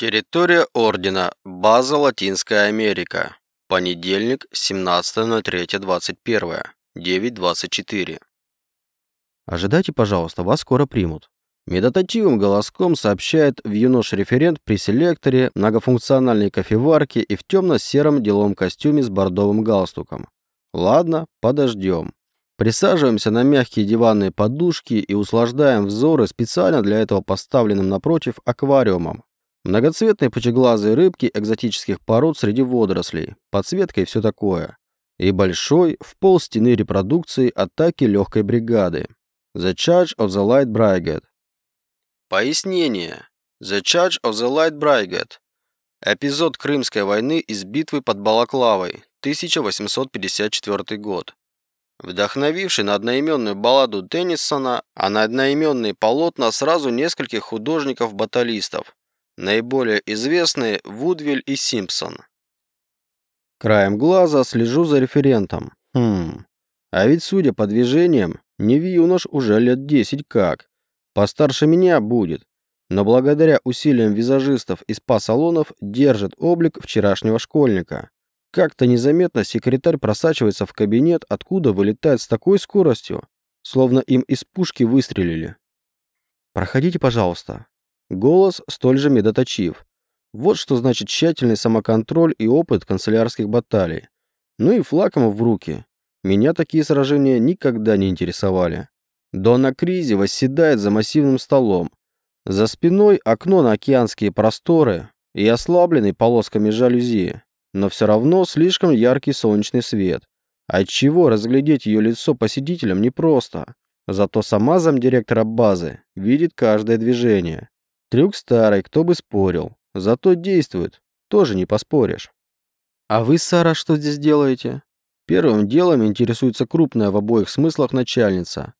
Территория Ордена. База Латинская Америка. Понедельник, 17.03.21. 9.24. Ожидайте, пожалуйста, вас скоро примут. Медоточивым голоском сообщает вьюнош-референт при селекторе, многофункциональной кофеварке и в темно-сером деловом костюме с бордовым галстуком. Ладно, подождем. Присаживаемся на мягкие диванные подушки и услаждаем взоры специально для этого поставленным напротив аквариумом. Многоцветные пучеглазые рыбки экзотических пород среди водорослей, подсветка и все такое. И большой, в пол стены репродукции атаки легкой бригады. The Charge of the Light Brigade. Пояснение. The Charge of the Light Brigade. Эпизод Крымской войны из битвы под Балаклавой, 1854 год. Вдохновивший на одноименную балладу Теннисона, а на одноименные полотна сразу нескольких художников-баталистов, Наиболее известные Вудвиль и Симпсон. Краем глаза слежу за референтом. Хм. А ведь, судя по движениям, не юнош уже лет 10 как. Постарше меня будет. Но благодаря усилиям визажистов из спа-салонов держит облик вчерашнего школьника. Как-то незаметно секретарь просачивается в кабинет, откуда вылетает с такой скоростью, словно им из пушки выстрелили. «Проходите, пожалуйста», Голос столь же медоточив. Вот что значит тщательный самоконтроль и опыт канцелярских баталий. Ну и флаком в руки. Меня такие сражения никогда не интересовали. Дона Кризи восседает за массивным столом. За спиной окно на океанские просторы и ослабленный полосками жалюзи, но все равно слишком яркий солнечный свет. Отчего разглядеть ее лицо посетителям непросто. Зато сама замдиректора базы видит каждое движение. Трюк старый, кто бы спорил. Зато действует, тоже не поспоришь. А вы, Сара, что здесь делаете? Первым делом интересуется крупная в обоих смыслах начальница.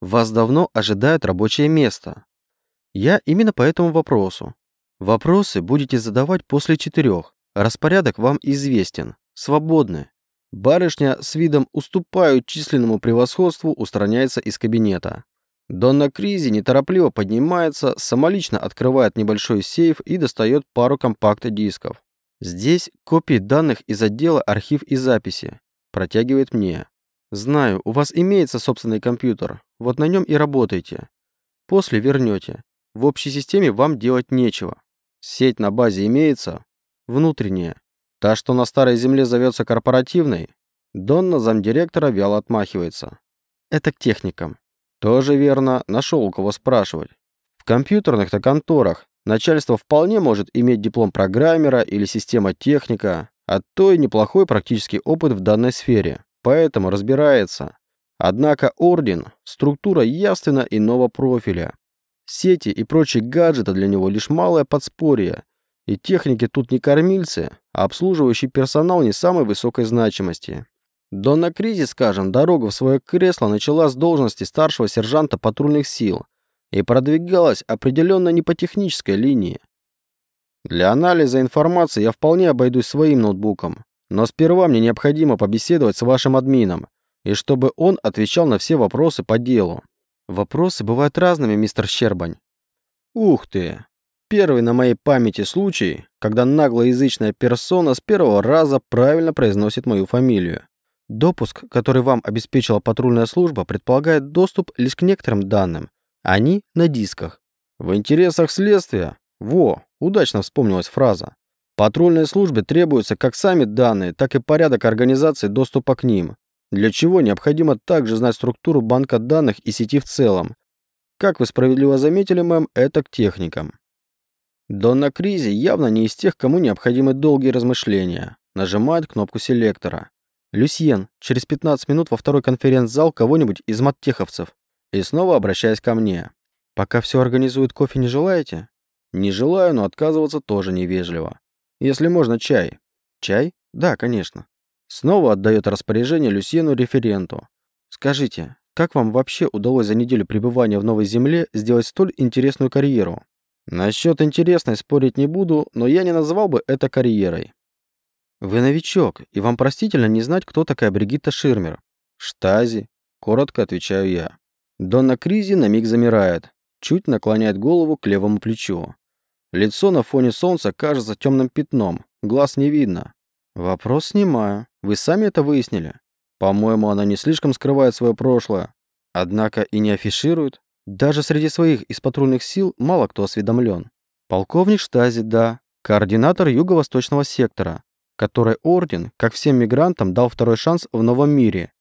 Вас давно ожидает рабочее место. Я именно по этому вопросу. Вопросы будете задавать после четырех. Распорядок вам известен. Свободны. Барышня с видом уступают численному превосходству устраняется из кабинета. Донна Кризи неторопливо поднимается, самолично открывает небольшой сейф и достает пару компакт-дисков. Здесь копии данных из отдела архив и записи. Протягивает мне. Знаю, у вас имеется собственный компьютер. Вот на нем и работайте. После вернете. В общей системе вам делать нечего. Сеть на базе имеется? Внутренняя. Та, что на старой земле зовется корпоративной? Донна замдиректора вяло отмахивается. Это к техникам. Тоже верно, нашел у кого спрашивать. В компьютерных-то конторах начальство вполне может иметь диплом программера или система техника, а то и неплохой практический опыт в данной сфере, поэтому разбирается. Однако Орден – структура явственно иного профиля. Сети и прочие гаджеты для него лишь малое подспорье, и техники тут не кормильцы, а обслуживающий персонал не самой высокой значимости. Донна Кризи, скажем, дорогу в свое кресло начала с должности старшего сержанта патрульных сил и продвигалась определенно не по технической линии. Для анализа информации я вполне обойдусь своим ноутбуком, но сперва мне необходимо побеседовать с вашим админом, и чтобы он отвечал на все вопросы по делу. Вопросы бывают разными, мистер Щербань. Ух ты! Первый на моей памяти случай, когда наглоязычная персона с первого раза правильно произносит мою фамилию. Допуск, который вам обеспечила патрульная служба, предполагает доступ лишь к некоторым данным. Они на дисках. В интересах следствия. Во, удачно вспомнилась фраза. Патрульной службе требуются как сами данные, так и порядок организации доступа к ним, для чего необходимо также знать структуру банка данных и сети в целом. Как вы справедливо заметили, мэм, это к техникам. Донна Кризи явно не из тех, кому необходимы долгие размышления. Нажимает кнопку селектора. «Люсьен, через 15 минут во второй конференц-зал кого-нибудь из маттеховцев». И снова обращаясь ко мне. «Пока все организует, кофе не желаете?» «Не желаю, но отказываться тоже невежливо. Если можно, чай». «Чай? Да, конечно». Снова отдает распоряжение Люсьену-референту. «Скажите, как вам вообще удалось за неделю пребывания в Новой Земле сделать столь интересную карьеру?» «Насчет интересной спорить не буду, но я не назвал бы это карьерой. «Вы новичок, и вам простительно не знать, кто такая Бригитта Ширмер». «Штази», — коротко отвечаю я. Донна Кризи на миг замирает, чуть наклоняет голову к левому плечу. Лицо на фоне солнца кажется темным пятном, глаз не видно. Вопрос снимаю. Вы сами это выяснили? По-моему, она не слишком скрывает свое прошлое. Однако и не афиширует. Даже среди своих из патрульных сил мало кто осведомлен. Полковник Штази, да, координатор юго-восточного сектора, который Орден, как всем мигрантам, дал второй шанс в новом мире.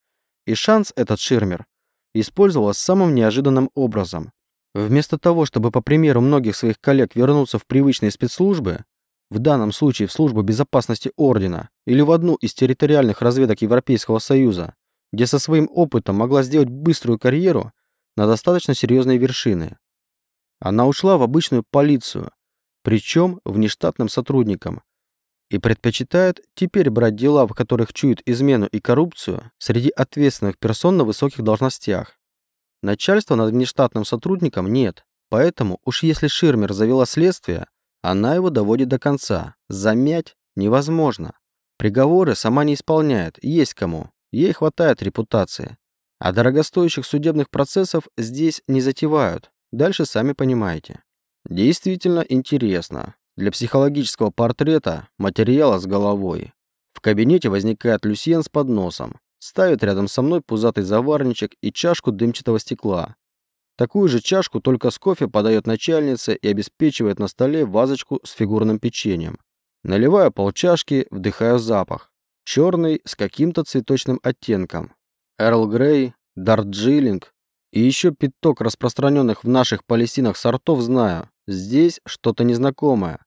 И шанс этот Ширмер использовала самым неожиданным образом. Вместо того, чтобы, по примеру многих своих коллег, вернуться в привычные спецслужбы, в данном случае в службу безопасности Ордена или в одну из территориальных разведок Европейского Союза, где со своим опытом могла сделать быструю карьеру на достаточно серьезные вершины. Она ушла в обычную полицию, причем внештатным сотрудником, и предпочитает теперь брать дела, в которых чует измену и коррупцию, среди ответственных персон на высоких должностях. Начальства над внештатным сотрудником нет, поэтому уж если Ширмер завела следствие, она его доводит до конца. Замять невозможно. Приговоры сама не исполняет, есть кому. Ей хватает репутации. А дорогостоящих судебных процессов здесь не затевают. Дальше сами понимаете. Действительно интересно. Для психологического портрета материала с головой. В кабинете возникает Люсьен с подносом. Ставит рядом со мной пузатый заварничек и чашку дымчатого стекла. Такую же чашку только с кофе подает начальница и обеспечивает на столе вазочку с фигурным печеньем. Наливаю полчашки, вдыхаю запах. Черный с каким-то цветочным оттенком. Эрл Грей, Дарджилинг и еще пяток распространенных в наших Палестинах сортов знаю. Здесь что-то незнакомое.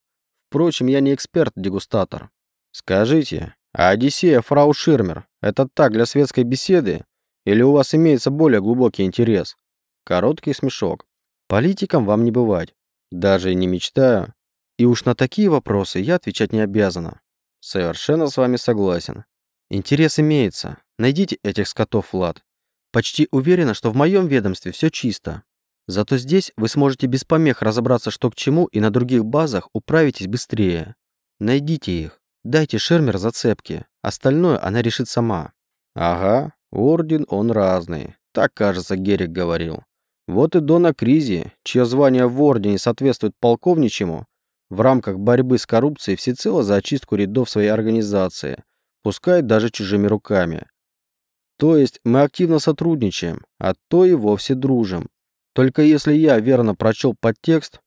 Впрочем, я не эксперт-дегустатор. Скажите, а Одиссея фрау Ширмер – это так для светской беседы? Или у вас имеется более глубокий интерес? Короткий смешок. Политикам вам не бывать. Даже и не мечтаю. И уж на такие вопросы я отвечать не обязана. Совершенно с вами согласен. Интерес имеется. Найдите этих скотов, Влад. Почти уверена, что в моем ведомстве все чисто. Зато здесь вы сможете без помех разобраться, что к чему, и на других базах управитесь быстрее. Найдите их. Дайте Шермер зацепки. Остальное она решит сама. Ага, орден он разный. Так, кажется, Герик говорил. Вот и Дона Кризи, чье звание в ордене соответствует полковничьему, в рамках борьбы с коррупцией всецело за очистку рядов своей организации, пускай даже чужими руками. То есть мы активно сотрудничаем, а то и вовсе дружим. Только если я верно прочел подтекст,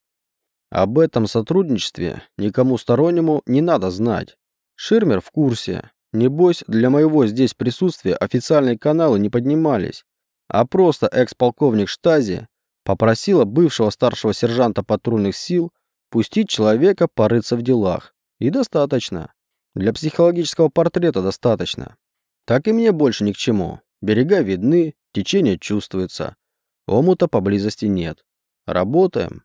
об этом сотрудничестве никому стороннему не надо знать. Ширмер в курсе. Небось, для моего здесь присутствия официальные каналы не поднимались, а просто экс-полковник Штази попросила бывшего старшего сержанта патрульных сил пустить человека порыться в делах. И достаточно. Для психологического портрета достаточно. Так и мне больше ни к чему. Берега видны, течение чувствуется. Омута поблизости нет. Работаем.